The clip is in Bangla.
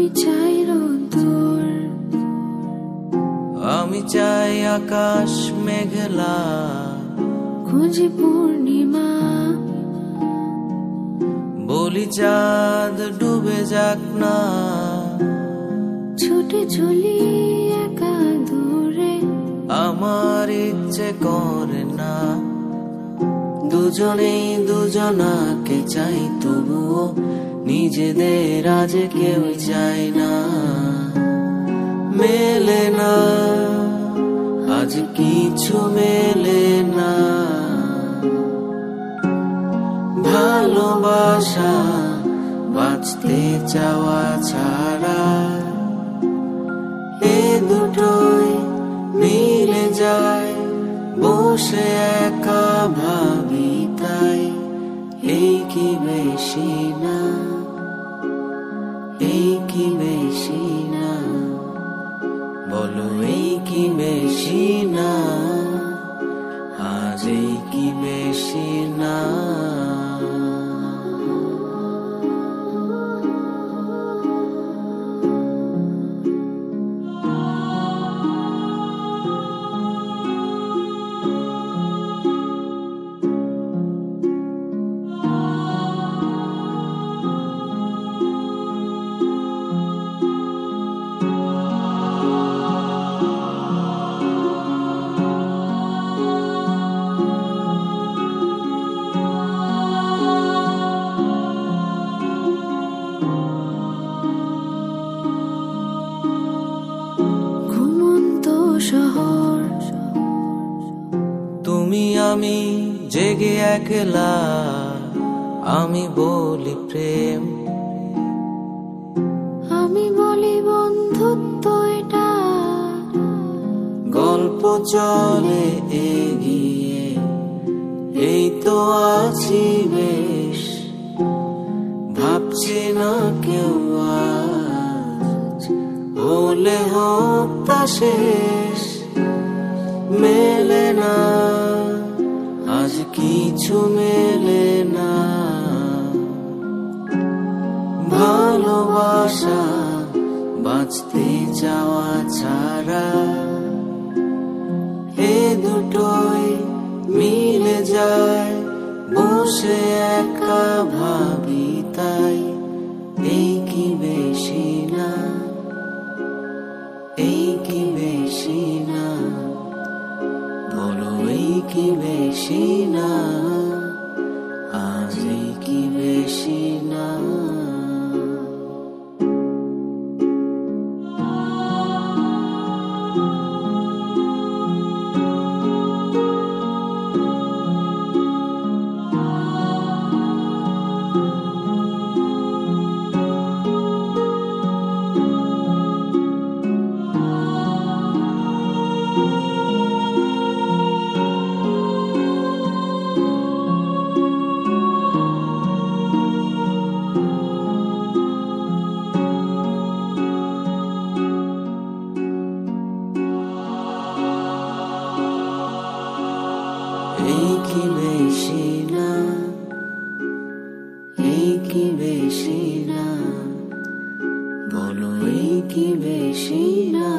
আমি চাই রোদুর আমি চাই আকাশ মেঘলা। খুঁজি পূর্ণিমা। বলি চাঁদ ডুবে যাক না। ছুটে চলি একা দূরে। আমার ইচ্ছে করে না। দুজনেই দুজনাকে চাই তবুও নিজেদের আজ কেউ চাই না। মেলে না, আজ কিছু মেলে না। ভালোবাসা বাঁচতে চাওয়া ছাড়া এ দুটোই মিলে যায়, বসে একা ভাবি তাই এই কি বেশি না? এই কি বেশি না? বলো এই কি বেশি আমি জেগে একলা আমি বলি প্রেম। আমি বলি বন্ধুত্ব এটা। গল্প চলে এগিয়ে এই তো আছি বেশ। ভাবছি না কেউ আজ হলে হোক তা শেষ। মেলে না বাঁচতে যাওয়া ছাড়া এ দুটোই মিলে যায় বসে একা ভাবি তাই। কি বেশি না? এই কি বেশি না? বলো এই কি বেশি না?